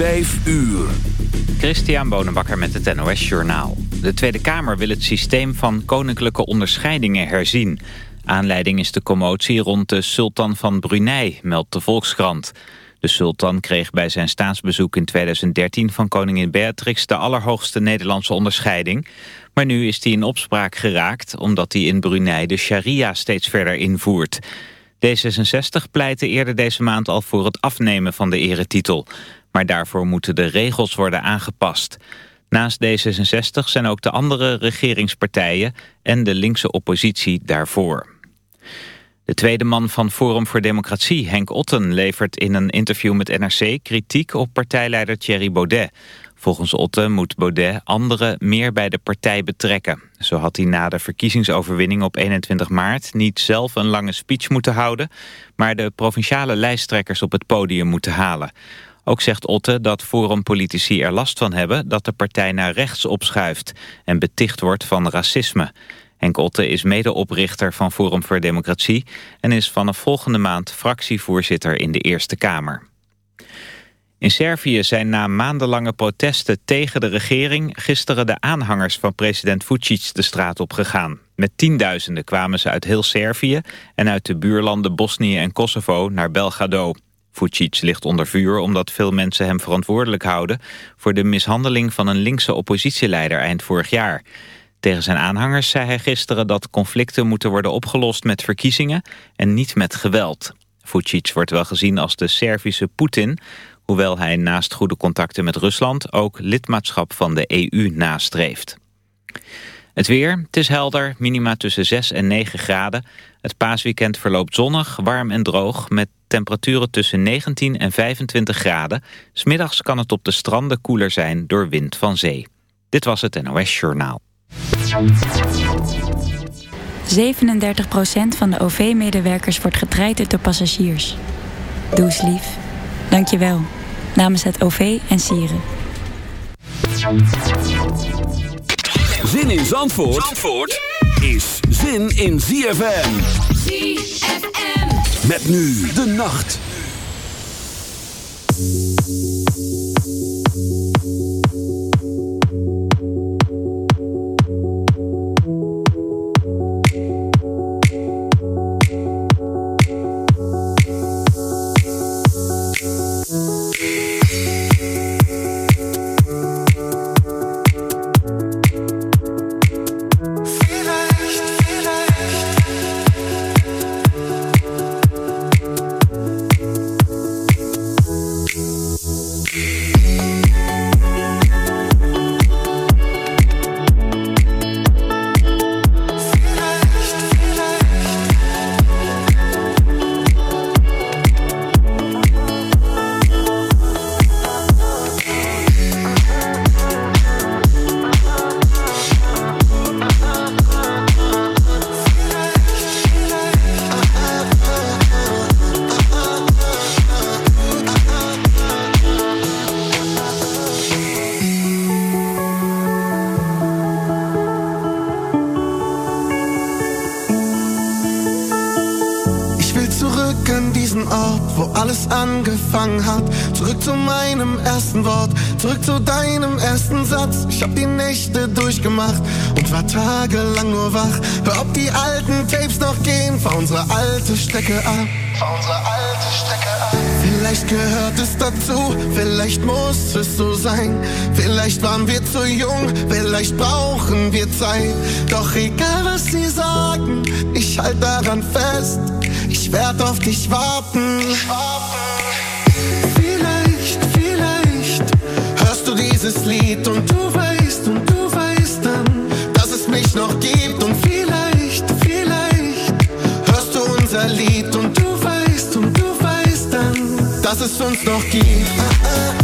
5 uur. Christian Bonenbakker met het NOS Journaal. De Tweede Kamer wil het systeem van koninklijke onderscheidingen herzien. Aanleiding is de commotie rond de sultan van Brunei, meldt de Volkskrant. De sultan kreeg bij zijn staatsbezoek in 2013 van koningin Beatrix... de allerhoogste Nederlandse onderscheiding. Maar nu is hij in opspraak geraakt... omdat hij in Brunei de sharia steeds verder invoert... D66 pleitte eerder deze maand al voor het afnemen van de eretitel. Maar daarvoor moeten de regels worden aangepast. Naast D66 zijn ook de andere regeringspartijen en de linkse oppositie daarvoor. De tweede man van Forum voor Democratie, Henk Otten, levert in een interview met NRC kritiek op partijleider Thierry Baudet. Volgens Otten moet Baudet anderen meer bij de partij betrekken. Zo had hij na de verkiezingsoverwinning op 21 maart niet zelf een lange speech moeten houden, maar de provinciale lijsttrekkers op het podium moeten halen. Ook zegt Otte dat forumpolitici er last van hebben dat de partij naar rechts opschuift en beticht wordt van racisme. Henk Otte is medeoprichter van Forum voor Democratie en is vanaf volgende maand fractievoorzitter in de Eerste Kamer. In Servië zijn na maandenlange protesten tegen de regering... gisteren de aanhangers van president Vucic de straat op gegaan. Met tienduizenden kwamen ze uit heel Servië... en uit de buurlanden Bosnië en Kosovo naar Belgrado. Vucic ligt onder vuur omdat veel mensen hem verantwoordelijk houden... voor de mishandeling van een linkse oppositieleider eind vorig jaar. Tegen zijn aanhangers zei hij gisteren dat conflicten moeten worden opgelost met verkiezingen... en niet met geweld. Vucic wordt wel gezien als de Servische Poetin... hoewel hij naast goede contacten met Rusland... ook lidmaatschap van de EU nastreeft. Het weer, het is helder, minima tussen 6 en 9 graden. Het paasweekend verloopt zonnig, warm en droog... met temperaturen tussen 19 en 25 graden. Smiddags kan het op de stranden koeler zijn door wind van zee. Dit was het NOS Journaal. 37% van de OV-medewerkers wordt getraind door passagiers. Doe eens lief. Dank je wel. Namens het OV en Sieren. Zin in Zandvoort, Zandvoort is zin in ZFM. ZFM. Met nu de nacht. Durchgemacht und war tagelang nur wach. Hör, ob die alten Tapes noch gehen, fahr unsere alte Strecke ab. Fahr unsere alte Strecke ab. Vielleicht gehört es dazu, vielleicht muss es so sein. Vielleicht waren wir zu jung, vielleicht brauchen wir Zeit. Doch egal was sie sagen, ich halt daran fest. Ich werd auf dich warten. Vielleicht, dieses Lied und du weißt und du mich noch gibt und vielleicht, vielleicht hörst du unser Lied und du weißt und du weißt dann, dass es uns noch gibt.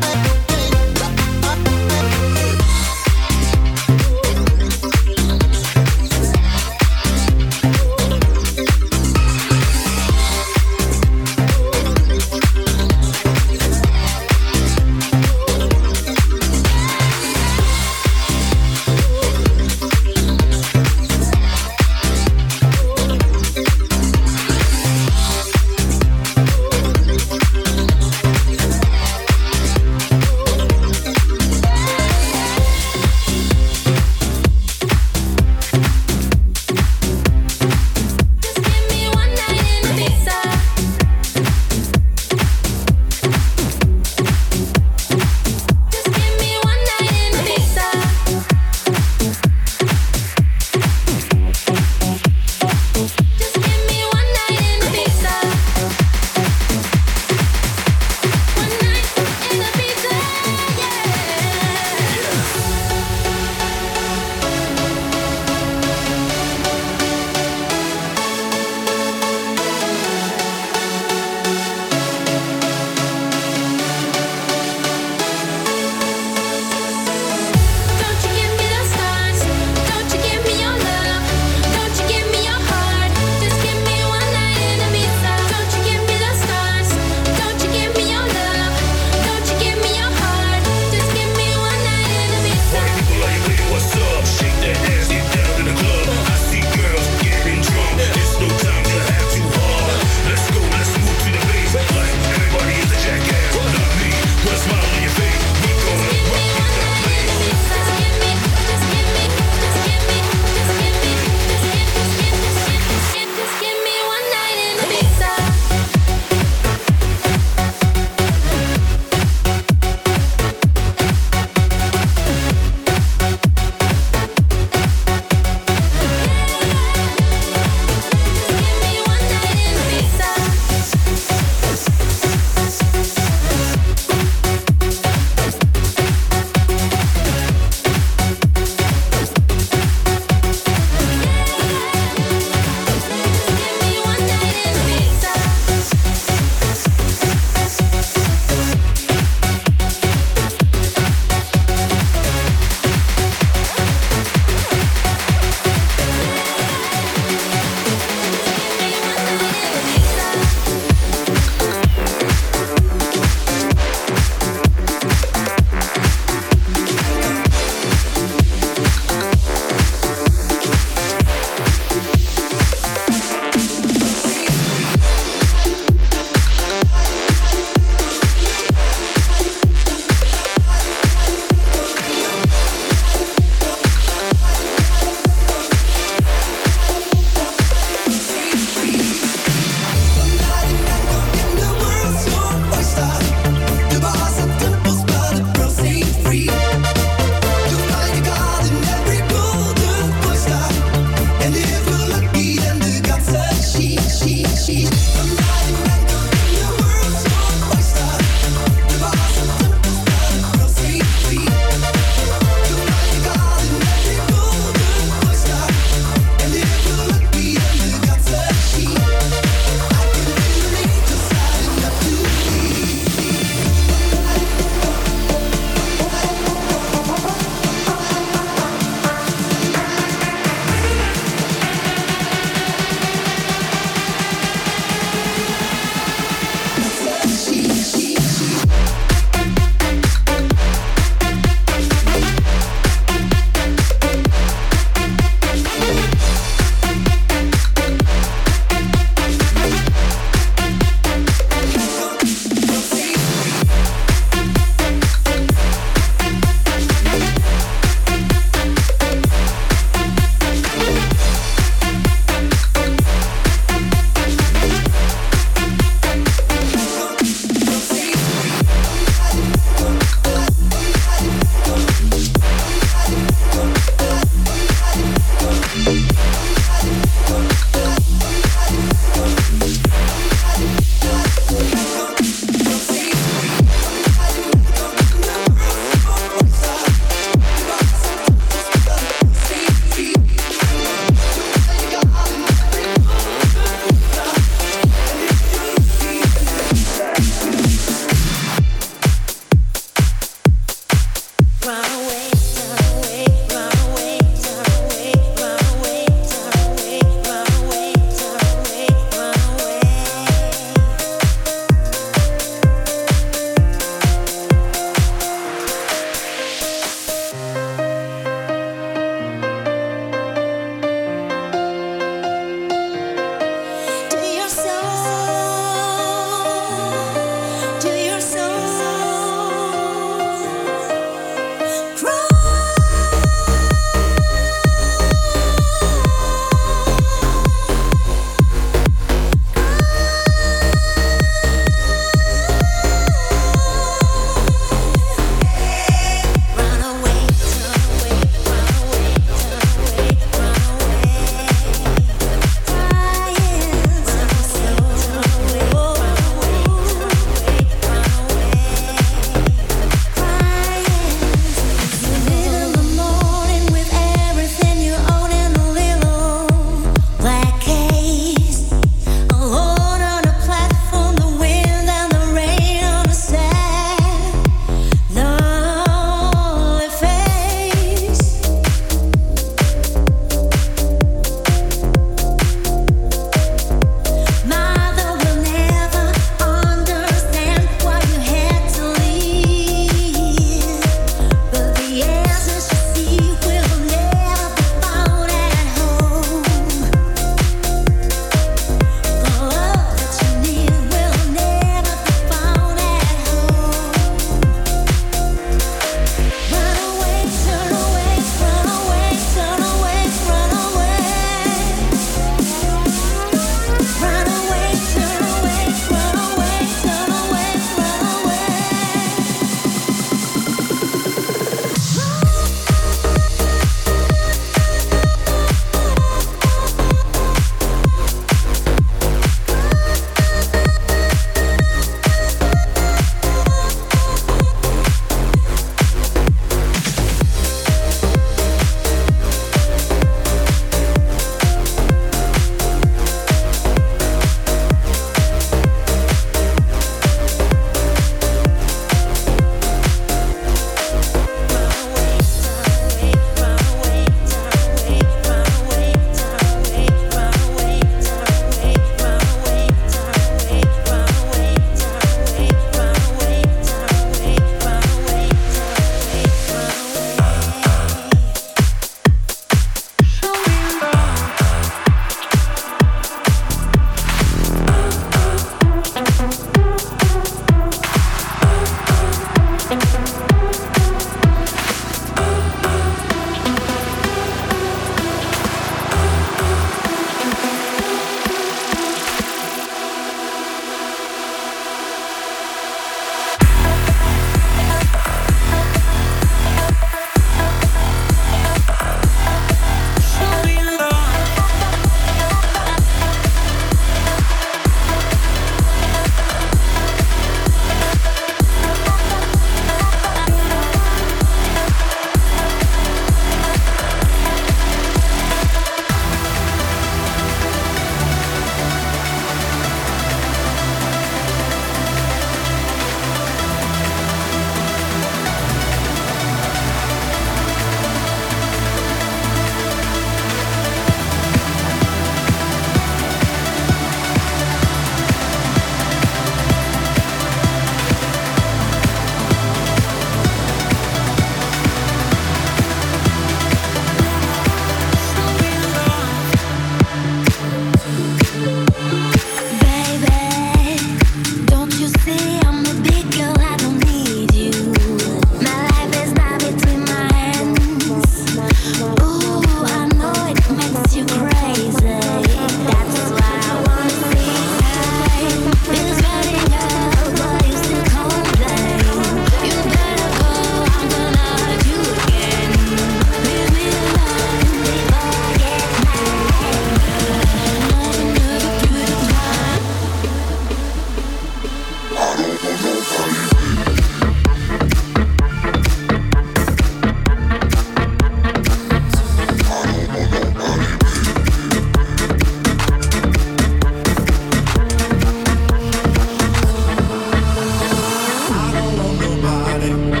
morning.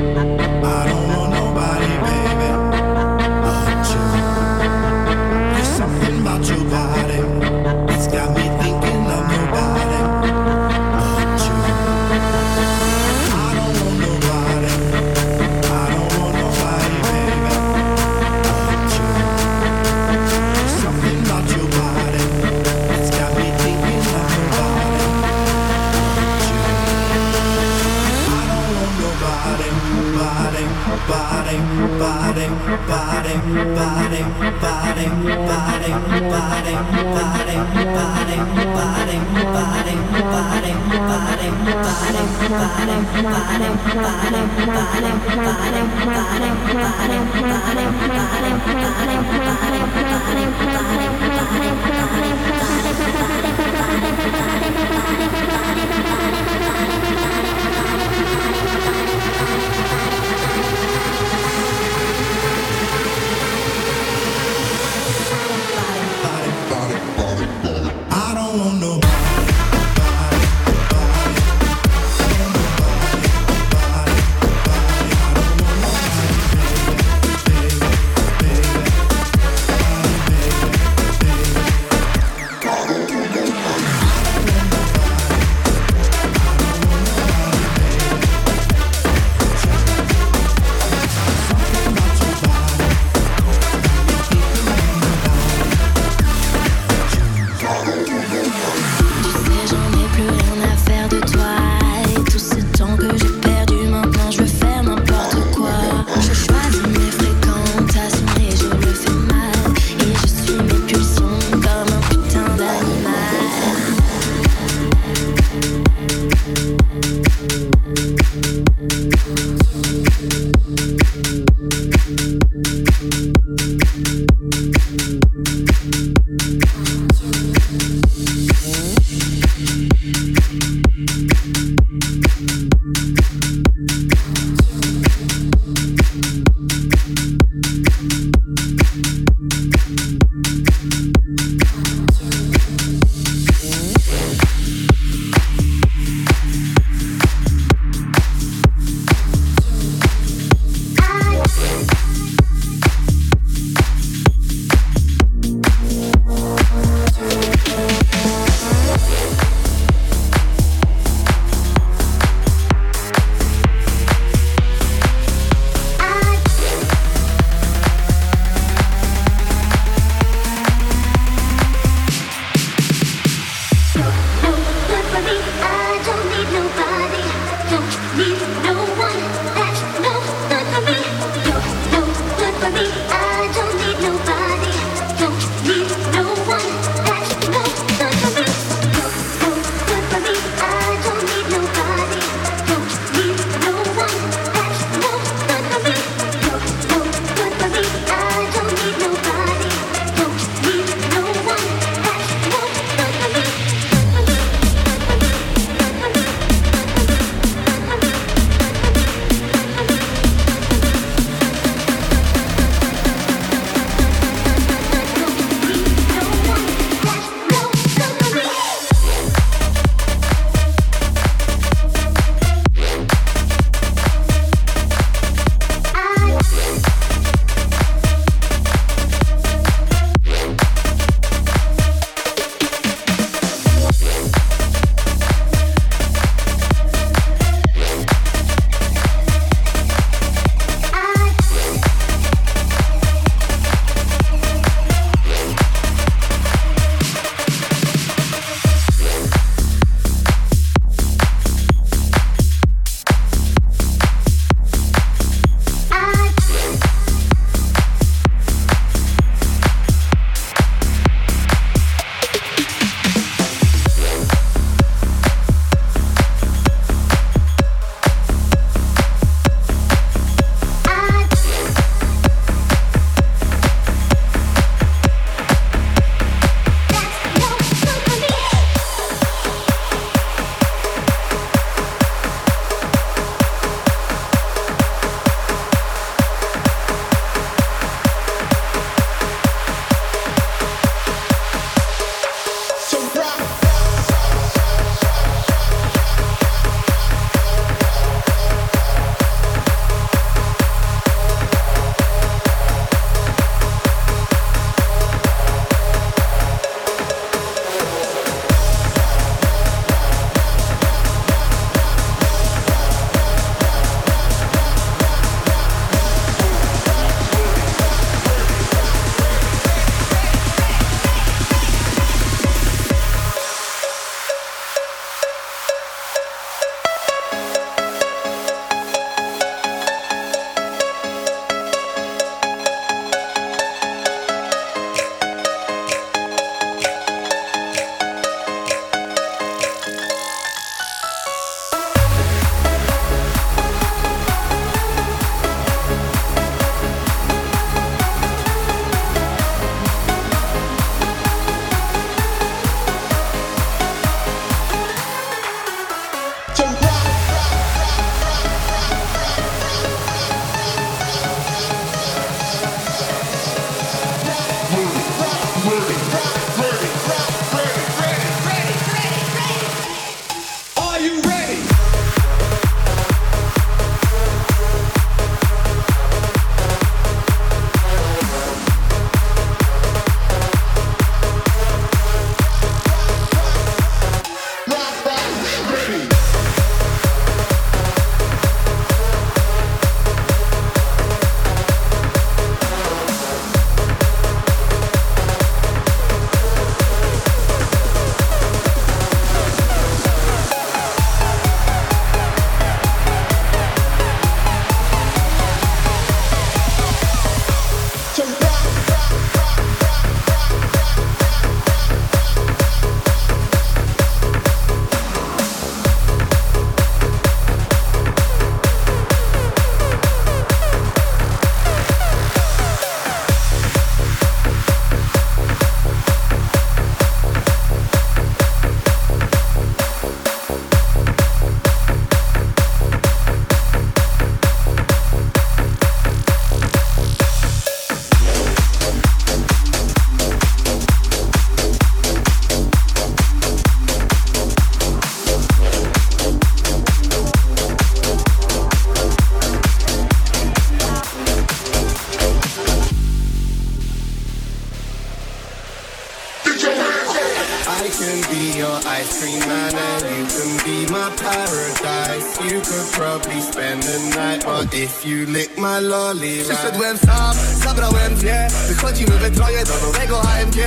Probably spend the night, but if you lick my lolly. Przyszedłem sam, zabrałem dwie, wychodzimy we troje do nowego AMG.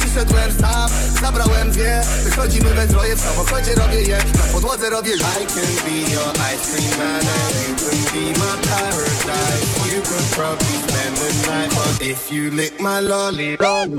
Przyszedłem sam, zabrałem dwie, wychodzimy we troje w samochodzie robię je, na podłodze robię. I can be your ice cream man and you can be my paradise. You could probably spend the night, but if you lick my lolly. lolly.